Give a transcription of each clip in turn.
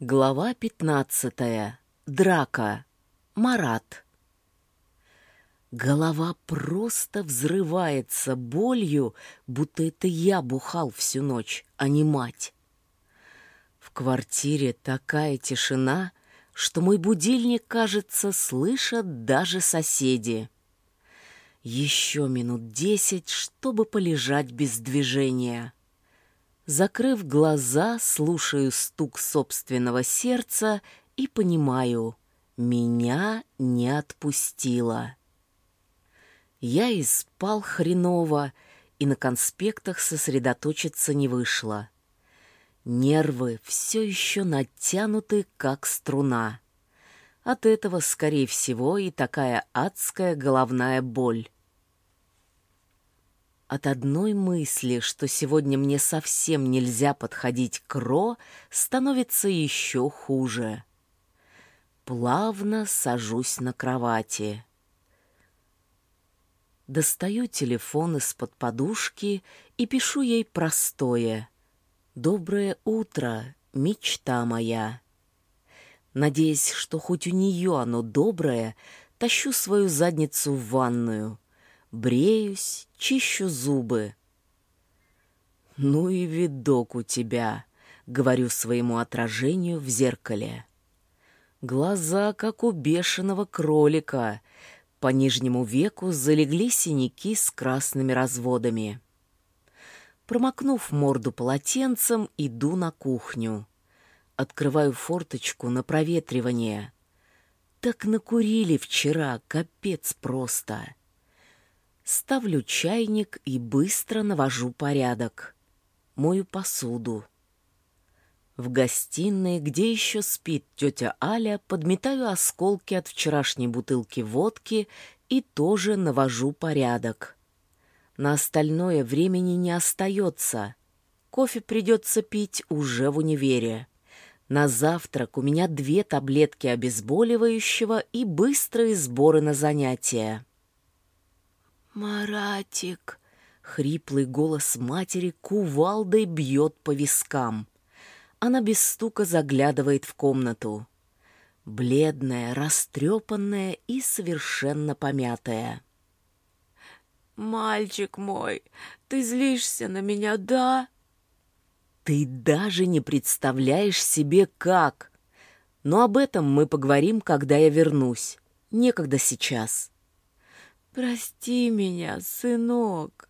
Глава пятнадцатая. Драка. Марат. Голова просто взрывается болью, будто это я бухал всю ночь, а не мать. В квартире такая тишина, что мой будильник, кажется, слышат даже соседи. Еще минут десять, чтобы полежать без движения. Закрыв глаза, слушаю стук собственного сердца и понимаю, меня не отпустило. Я и спал хреново, и на конспектах сосредоточиться не вышло. Нервы все еще натянуты, как струна. От этого, скорее всего, и такая адская головная боль. От одной мысли, что сегодня мне совсем нельзя подходить к Ро, становится еще хуже. Плавно сажусь на кровати. Достаю телефон из-под подушки и пишу ей простое. «Доброе утро, мечта моя». Надеясь, что хоть у нее оно доброе, тащу свою задницу в ванную — бреюсь, чищу зубы. «Ну и видок у тебя», — говорю своему отражению в зеркале. Глаза, как у бешеного кролика. По нижнему веку залегли синяки с красными разводами. Промокнув морду полотенцем, иду на кухню. Открываю форточку на проветривание. Так накурили вчера, капец просто. Ставлю чайник и быстро навожу порядок. Мою посуду. В гостиной, где еще спит тетя Аля, подметаю осколки от вчерашней бутылки водки и тоже навожу порядок. На остальное времени не остается. Кофе придется пить уже в универе. На завтрак у меня две таблетки обезболивающего и быстрые сборы на занятия. «Маратик!» — хриплый голос матери кувалдой бьет по вискам. Она без стука заглядывает в комнату. Бледная, растрепанная и совершенно помятая. «Мальчик мой, ты злишься на меня, да?» «Ты даже не представляешь себе, как!» Но об этом мы поговорим, когда я вернусь. Некогда сейчас. «Прости меня, сынок».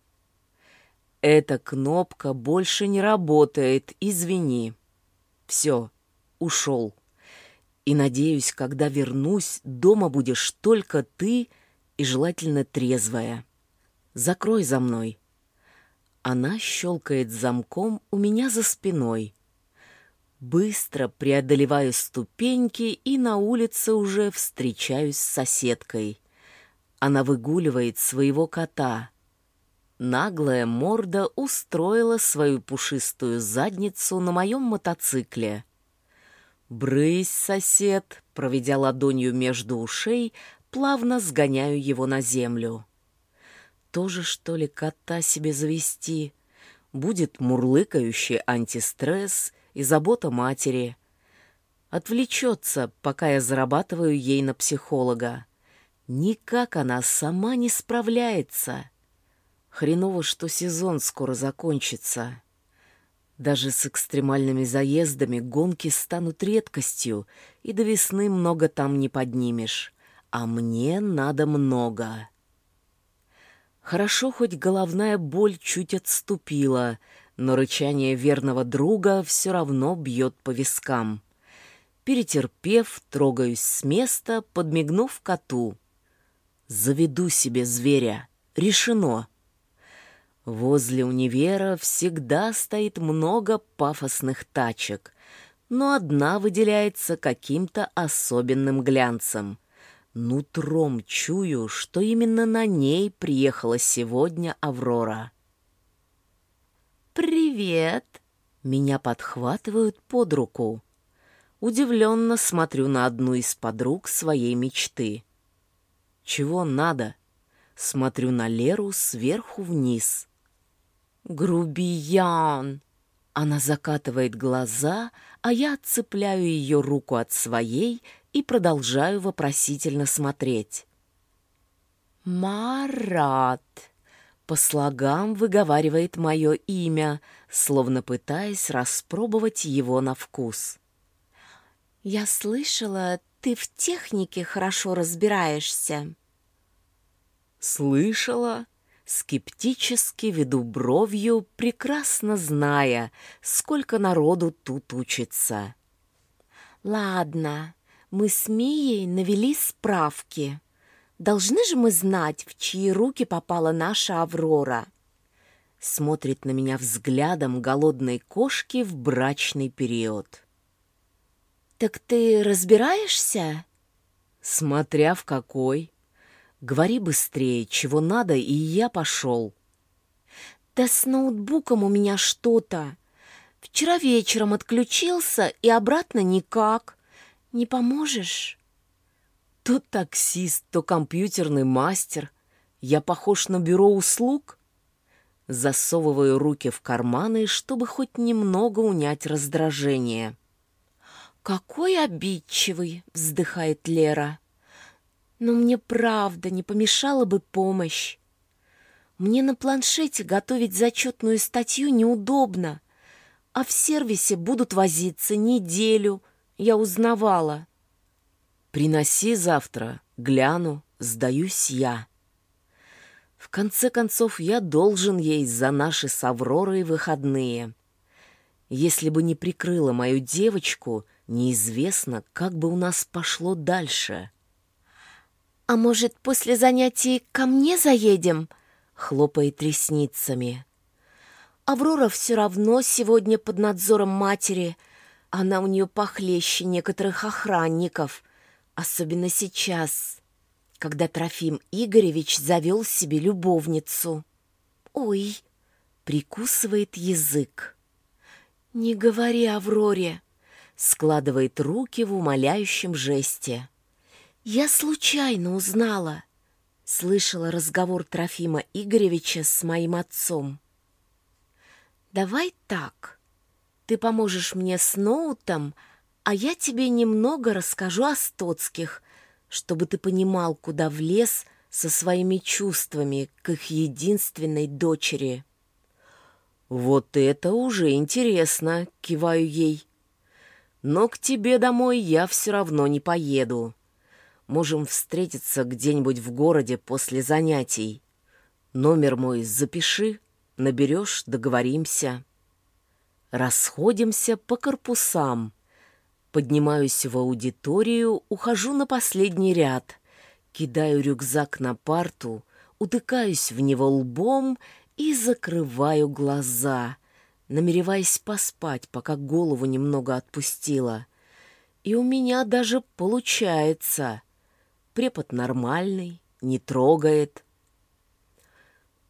«Эта кнопка больше не работает, извини». «Все, ушел. И надеюсь, когда вернусь, дома будешь только ты и желательно трезвая. Закрой за мной». Она щелкает замком у меня за спиной. Быстро преодолеваю ступеньки и на улице уже встречаюсь с соседкой. Она выгуливает своего кота. Наглая морда устроила свою пушистую задницу на моем мотоцикле. «Брысь, сосед!» Проведя ладонью между ушей, плавно сгоняю его на землю. Тоже, что ли, кота себе завести? Будет мурлыкающий антистресс и забота матери. Отвлечется, пока я зарабатываю ей на психолога. Никак она сама не справляется. Хреново, что сезон скоро закончится. Даже с экстремальными заездами гонки станут редкостью, и до весны много там не поднимешь. А мне надо много. Хорошо, хоть головная боль чуть отступила, но рычание верного друга все равно бьет по вискам. Перетерпев, трогаюсь с места, подмигнув коту — Заведу себе зверя. Решено. Возле универа всегда стоит много пафосных тачек, но одна выделяется каким-то особенным глянцем. Нутром чую, что именно на ней приехала сегодня Аврора. «Привет!» Меня подхватывают под руку. Удивленно смотрю на одну из подруг своей мечты. Чего надо? Смотрю на Леру сверху вниз. «Грубиян!» Она закатывает глаза, а я отцепляю ее руку от своей и продолжаю вопросительно смотреть. «Марат!» По слогам выговаривает мое имя, словно пытаясь распробовать его на вкус. «Я слышала, ты в технике хорошо разбираешься». «Слышала?» Скептически веду бровью, прекрасно зная, сколько народу тут учится. «Ладно, мы с Мией навели справки. Должны же мы знать, в чьи руки попала наша Аврора. Смотрит на меня взглядом голодной кошки в брачный период. Так ты разбираешься? Смотря в какой. Говори быстрее, чего надо, и я пошел. Да с ноутбуком у меня что-то. Вчера вечером отключился, и обратно никак. Не поможешь? То таксист, то компьютерный мастер. Я похож на бюро услуг? Засовываю руки в карманы, чтобы хоть немного унять раздражение. «Какой обидчивый!» — вздыхает Лера. «Но мне правда не помешала бы помощь. Мне на планшете готовить зачетную статью неудобно, а в сервисе будут возиться неделю, я узнавала». Приноси завтра, гляну, сдаюсь я. В конце концов, я должен ей за наши с Авророй выходные. Если бы не прикрыла мою девочку, неизвестно, как бы у нас пошло дальше. «А может, после занятий ко мне заедем?» — хлопает ресницами. «Аврора все равно сегодня под надзором матери. Она у нее похлеще некоторых охранников. Особенно сейчас, когда Трофим Игоревич завел себе любовницу. Ой, прикусывает язык. Не говори Авроре, складывает руки в умоляющем жесте. Я случайно узнала. Слышала разговор Трофима Игоревича с моим отцом. Давай так. Ты поможешь мне с ноутом, а я тебе немного расскажу о Стоцких, чтобы ты понимал, куда влез со своими чувствами к их единственной дочери. «Вот это уже интересно!» — киваю ей. «Но к тебе домой я все равно не поеду. Можем встретиться где-нибудь в городе после занятий. Номер мой запиши, наберешь, договоримся. Расходимся по корпусам». Поднимаюсь в аудиторию, ухожу на последний ряд, кидаю рюкзак на парту, утыкаюсь в него лбом и закрываю глаза, намереваясь поспать, пока голову немного отпустила. И у меня даже получается. Препод нормальный, не трогает.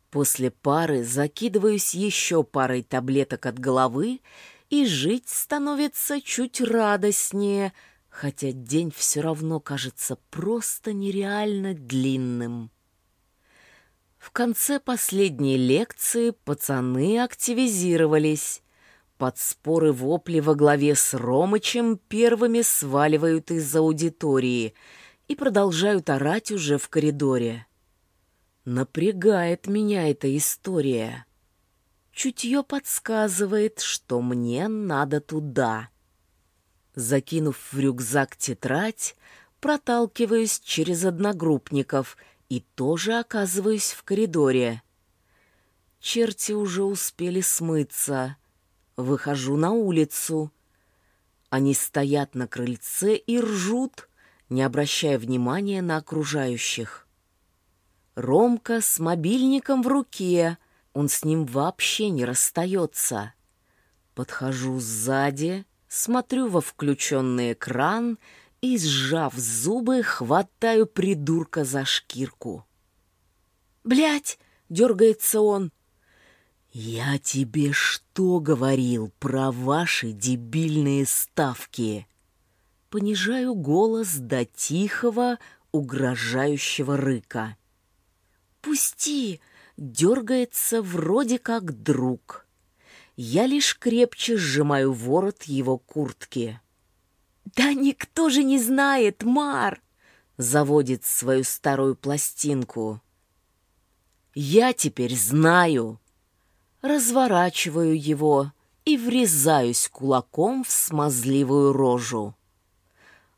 После пары закидываюсь еще парой таблеток от головы и жить становится чуть радостнее, хотя день все равно кажется просто нереально длинным. В конце последней лекции пацаны активизировались. Под споры вопли во главе с Ромычем первыми сваливают из аудитории и продолжают орать уже в коридоре. Напрягает меня эта история. Чутье подсказывает, что мне надо туда. Закинув в рюкзак тетрадь, проталкиваюсь через одногруппников и тоже оказываюсь в коридоре. Черти уже успели смыться. Выхожу на улицу. Они стоят на крыльце и ржут, не обращая внимания на окружающих. Ромка с мобильником в руке — он с ним вообще не расстается. Подхожу сзади, смотрю во включенный экран и, сжав зубы, хватаю придурка за шкирку. Блять! дергается он. «Я тебе что говорил про ваши дебильные ставки?» Понижаю голос до тихого, угрожающего рыка. «Пусти! дергается вроде как друг. Я лишь крепче сжимаю ворот его куртки. «Да никто же не знает, Мар!» Заводит свою старую пластинку. «Я теперь знаю!» Разворачиваю его и врезаюсь кулаком в смазливую рожу.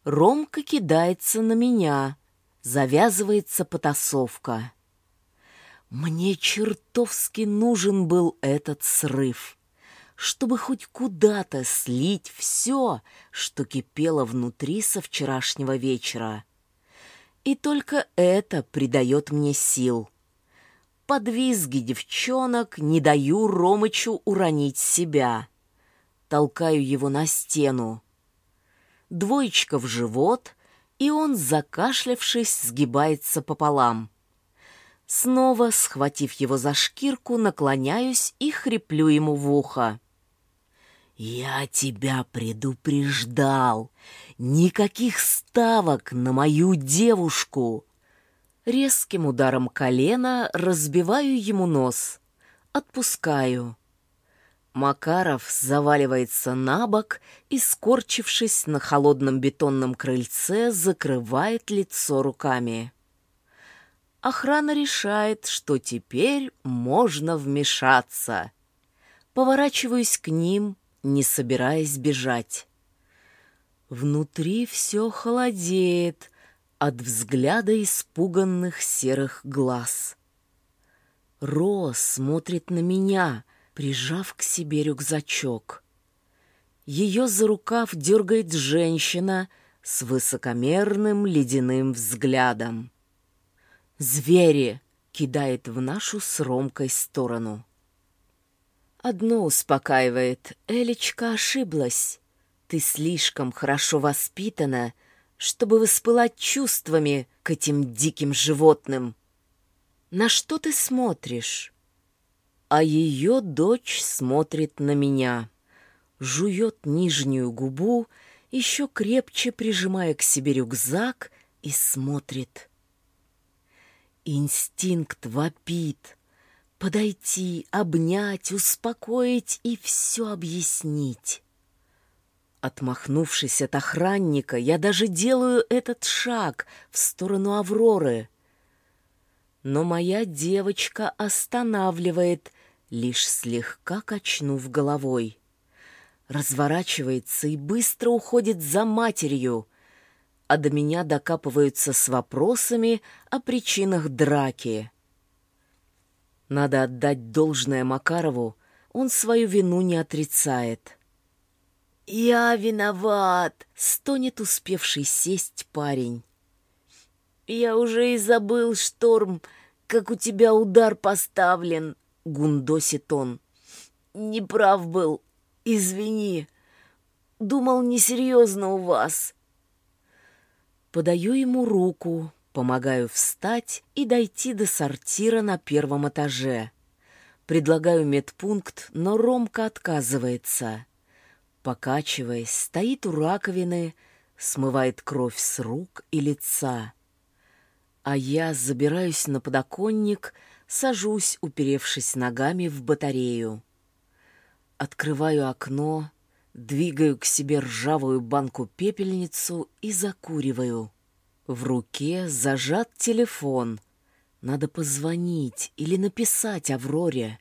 Ромка кидается на меня, завязывается потасовка. Мне чертовски нужен был этот срыв, чтобы хоть куда-то слить все, что кипело внутри со вчерашнего вечера. И только это придает мне сил. Под визги девчонок не даю Ромычу уронить себя. Толкаю его на стену. Двоечка в живот, и он, закашлявшись, сгибается пополам. Снова, схватив его за шкирку, наклоняюсь и хриплю ему в ухо. «Я тебя предупреждал! Никаких ставок на мою девушку!» Резким ударом колена разбиваю ему нос. Отпускаю. Макаров заваливается на бок и, скорчившись на холодном бетонном крыльце, закрывает лицо руками. Охрана решает, что теперь можно вмешаться. Поворачиваюсь к ним, не собираясь бежать. Внутри все холодеет от взгляда испуганных серых глаз. Ро смотрит на меня, прижав к себе рюкзачок. Ее за рукав дергает женщина с высокомерным ледяным взглядом. «Звери!» — кидает в нашу с сторону. Одно успокаивает. Элечка ошиблась. Ты слишком хорошо воспитана, чтобы воспылать чувствами к этим диким животным. На что ты смотришь? А ее дочь смотрит на меня, жует нижнюю губу, еще крепче прижимая к себе рюкзак и смотрит. Инстинкт вопит. Подойти, обнять, успокоить и все объяснить. Отмахнувшись от охранника, я даже делаю этот шаг в сторону Авроры. Но моя девочка останавливает, лишь слегка качнув головой. Разворачивается и быстро уходит за матерью — а до меня докапываются с вопросами о причинах драки. Надо отдать должное Макарову, он свою вину не отрицает. «Я виноват!» — стонет успевший сесть парень. «Я уже и забыл, Шторм, как у тебя удар поставлен!» — гундосит он. «Неправ был, извини. Думал, несерьезно у вас. Подаю ему руку, помогаю встать и дойти до сортира на первом этаже. Предлагаю медпункт, но Ромка отказывается. Покачиваясь, стоит у раковины, смывает кровь с рук и лица. А я забираюсь на подоконник, сажусь, уперевшись ногами в батарею. Открываю окно, Двигаю к себе ржавую банку-пепельницу и закуриваю. В руке зажат телефон. Надо позвонить или написать Авроре.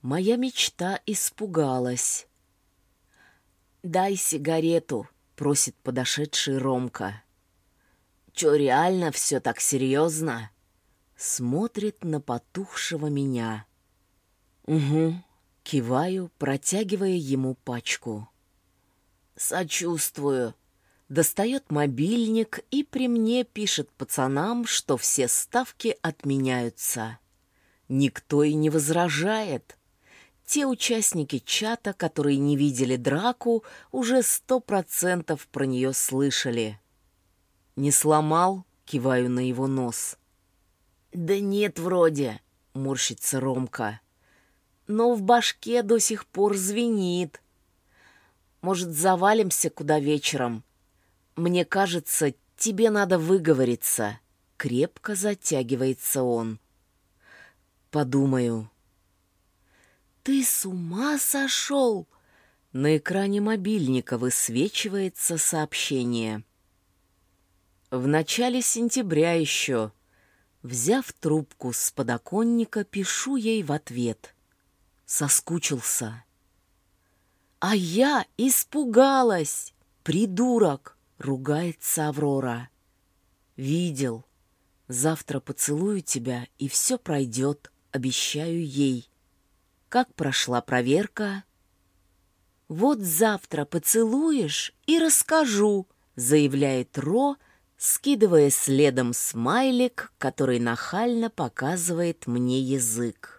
Моя мечта испугалась. «Дай сигарету», — просит подошедший Ромка. «Чё, реально все так серьезно?» Смотрит на потухшего меня. «Угу», Киваю, протягивая ему пачку. «Сочувствую». Достает мобильник и при мне пишет пацанам, что все ставки отменяются. Никто и не возражает. Те участники чата, которые не видели драку, уже сто процентов про нее слышали. «Не сломал?» — киваю на его нос. «Да нет, вроде», — морщится Ромка но в башке до сих пор звенит. Может, завалимся куда вечером? Мне кажется, тебе надо выговориться. Крепко затягивается он. Подумаю. Ты с ума сошел? На экране мобильника высвечивается сообщение. В начале сентября еще. Взяв трубку с подоконника, пишу ей в ответ. Соскучился. А я испугалась. Придурок, ругается Аврора. Видел. Завтра поцелую тебя, и все пройдет, обещаю ей. Как прошла проверка? Вот завтра поцелуешь и расскажу, заявляет Ро, скидывая следом смайлик, который нахально показывает мне язык.